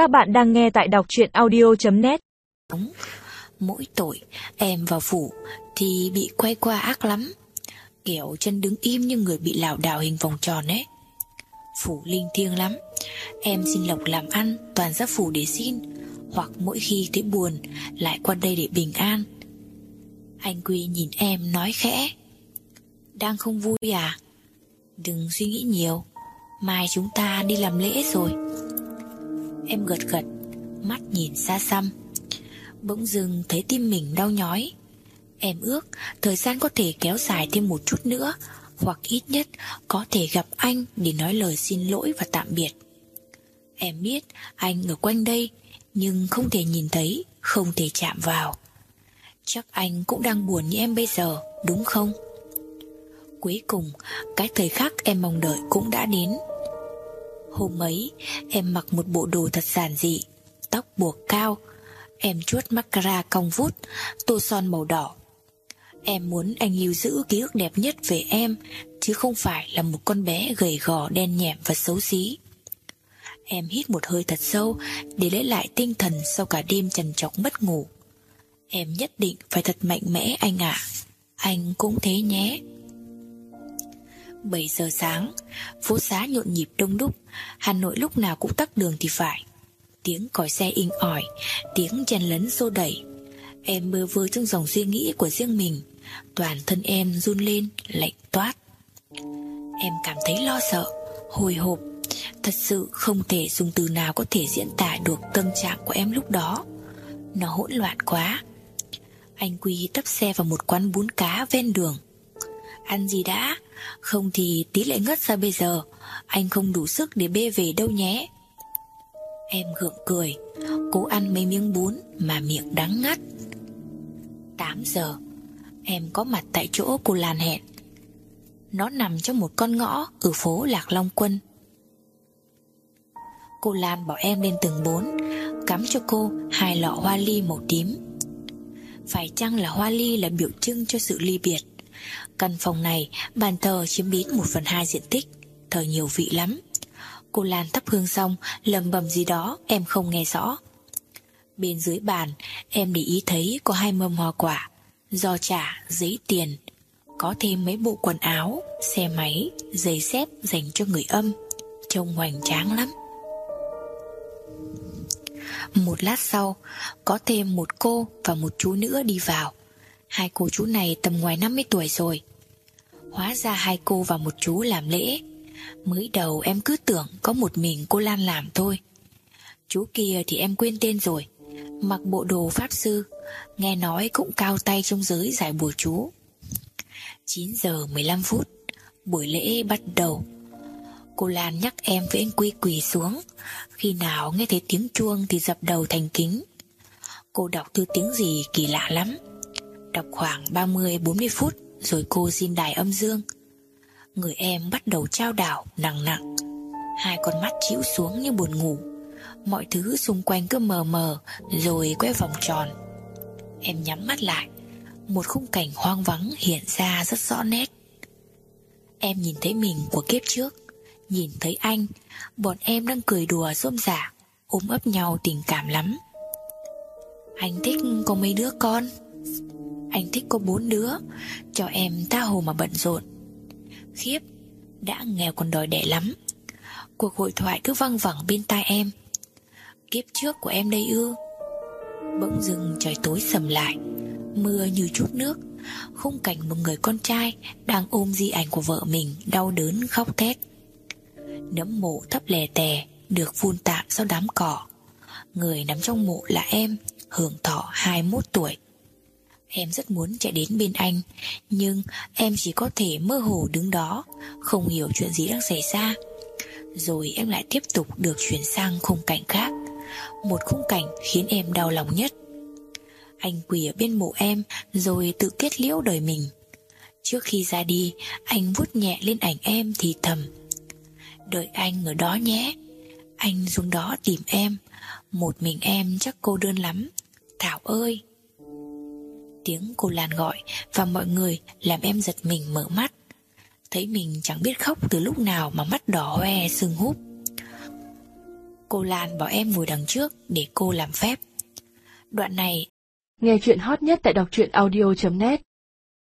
Các bạn đang nghe tại đọc truyện audio.net Mỗi tội em vào phủ Thì bị quay qua ác lắm. Kiểu chân đứng im như người bị lảo đảo hình vòng tròn ấy. Phủ linh thiêng lắm. Em xin lộc làm ăn Toàn ra phủ để xin. Hoặc mỗi khi thấy buồn, Lại qua đây để bình an. Anh Quy nhìn em nói khẽ. Đang không vui à? Đừng suy nghĩ nhiều. Mai chúng ta đi làm lễ rồi. Em gật gật, Mắt nhìn xa xăm. Bỗng dưng thấy tim mình đau nhói. Em ước thời gian có thể kéo dài thêm một chút nữa, Hoặc ít nhất có thể gặp anh để nói lời xin lỗi và tạm biệt. Em biết anh ở quanh đây, Nhưng không thể nhìn thấy, Không thể chạm vào. Chắc anh cũng đang buồn như em bây giờ, Đúng không? Cuối cùng, Cái thời khắc em mong đợi cũng đã đến. Hôm ấy, Em mặc một bộ đồ thật giản dị, Tóc buộc cao. Em chuốt mascara cong vút, Tô son màu đỏ. Em muốn anh lưu giữ ký ức đẹp nhất về em, Chứ không phải là một con bé gầy gò, đen nhẹm và xấu xí. Em hít một hơi thật sâu Để lấy lại tinh thần sau cả đêm trần trọc mất ngủ. Em nhất định phải thật mạnh mẽ anh ạ. Anh cũng thế nhé. 7 giờ sáng. Phố xá nhộn nhịp đông đúc. Hà Nội lúc nào cũng tắc đường thì phải. Tiếng còi xe inh ỏi, Tiếng chen lấn xô đẩy. Em mơ vơ trong dòng suy nghĩ của riêng mình. Toàn thân em run lên, Lạnh toát. Em cảm thấy lo sợ, Hồi hộp. Thật sự không thể dùng từ nào có thể diễn tả được tâm trạng của em lúc đó. Nó hỗn loạn quá. Anh Quy tấp xe vào một quán bún cá ven đường. Ăn gì đã? Không thì tí lại ngất ra bây giờ. Anh không đủ sức để bê về đâu nhé. Em gượng cười. Cố ăn mấy miếng bún Mà miệng đắng ngắt. 8 giờ, Em có mặt tại chỗ cô Lan hẹn. Nó nằm trong một con ngõ Ở phố Lạc Long Quân. Cô Lan bảo em lên tầng 4 Cắm cho cô hai lọ hoa ly màu tím. Phải chăng là hoa ly là biểu trưng cho sự ly biệt? Căn phòng này Bàn thờ chiếm đến một phần hai diện tích Thờ nhiều vị lắm. Cô Lan thắp hương xong lầm bầm gì đó em không nghe rõ. Bên dưới bàn Em để ý thấy có hai mâm hoa quả Do trả, giấy tiền Có thêm mấy bộ quần áo Xe máy, giày dép dành cho người âm. Trông hoành tráng lắm. Một lát sau Có thêm một cô và một chú nữa đi vào. Hai cô chú này tầm ngoài 50 tuổi rồi. Hóa ra hai cô và một chú làm lễ. Mới đầu em cứ tưởng có một mình cô Lan làm thôi. Chú kia thì em quên tên rồi. Mặc bộ đồ pháp sư, Nghe nói cũng cao tay trong giới giải bùa chú. 9 giờ 15 phút, Buổi lễ bắt đầu. Cô Lan nhắc em với anh Quy quỳ xuống. Khi nào nghe thấy tiếng chuông Thì dập đầu thành kính. Cô đọc thư tiếng gì kỳ lạ lắm. Đọc khoảng 30-40 phút. Rồi cô xin đài âm dương. Người em bắt đầu trao đảo, nặng nặng. Hai con mắt chịu xuống như buồn ngủ. Mọi thứ xung quanh cứ mờ mờ, Rồi quay vòng tròn. Em nhắm mắt lại. Một khung cảnh hoang vắng hiện ra rất rõ nét. Em nhìn thấy mình của kiếp trước. Nhìn thấy anh, Bọn em đang cười đùa rôm rả, Ôm ấp nhau tình cảm lắm. Anh thích có mấy đứa con? Anh thích có bốn đứa, Cho em tha hồ mà bận rộn. Khiếp, Đã nghèo còn đòi đẻ lắm. Cuộc hội thoại cứ văng vẳng bên tai em. Kiếp trước của em đây ư? Bỗng dưng trời tối sầm lại, Mưa như chút nước. Khung cảnh một người con trai Đang ôm di ảnh của vợ mình Đau đớn khóc thét. Nấm mộ thấp lè tè, Được vun tạm sau đám cỏ. Người nằm trong mộ là em, Hưởng thọ 21 tuổi. Em rất muốn chạy đến bên anh, Nhưng em chỉ có thể mơ hồ đứng đó, Không hiểu chuyện gì đang xảy ra. Rồi em lại tiếp tục được chuyển sang khung cảnh khác, Một khung cảnh khiến em đau lòng nhất. Anh quỳ ở bên mộ em, Rồi tự kết liễu đời mình. Trước khi ra đi, Anh vuốt nhẹ lên ảnh em thì thầm, Đợi anh ở đó nhé. Anh xuống đó tìm em, Một mình em chắc cô đơn lắm. Thảo ơi Tiếng cô Lan gọi Và mọi người làm em giật mình mở mắt. Thấy mình chẳng biết khóc từ lúc nào Mà mắt đỏ hoe sưng húp. Cô Lan bảo em ngồi đằng trước để cô làm phép. Đoạn này Nghe chuyện hot nhất tại đọc truyện audio.net